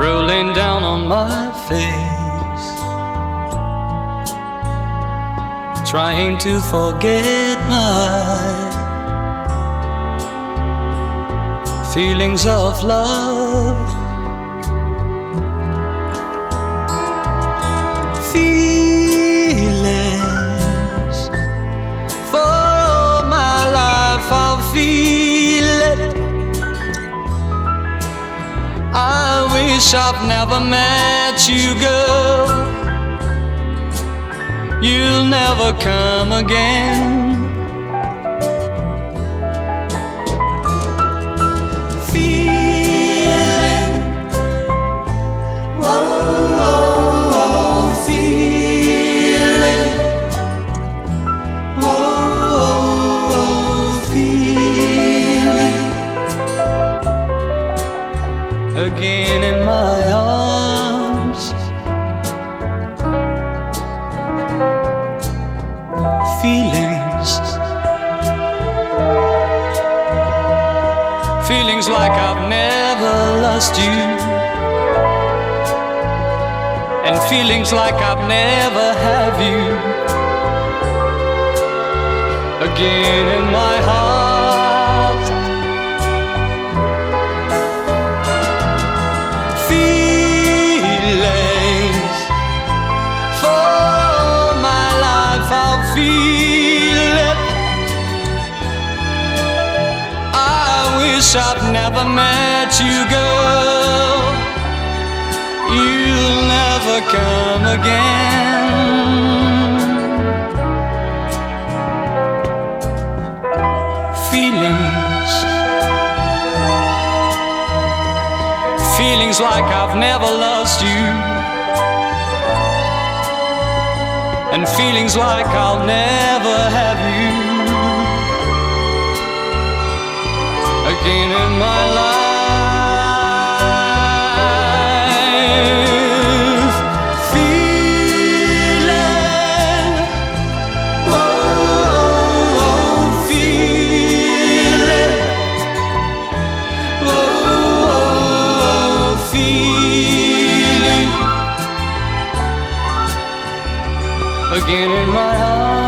rolling down on my face, trying to forget my feelings of love. Feelings wish I've never met you, girl. You'll never come again. Again in my arms. Feelings, feelings like I've never lost you, and feelings like I've never have you. Again wish I'd never met you girl. You'll never come again. Feelings. Feelings like I've never lost you, and feelings like I'll never have you again in my life. Feeling, oh, oh, oh, feeling. Oh, feeling again in my heart.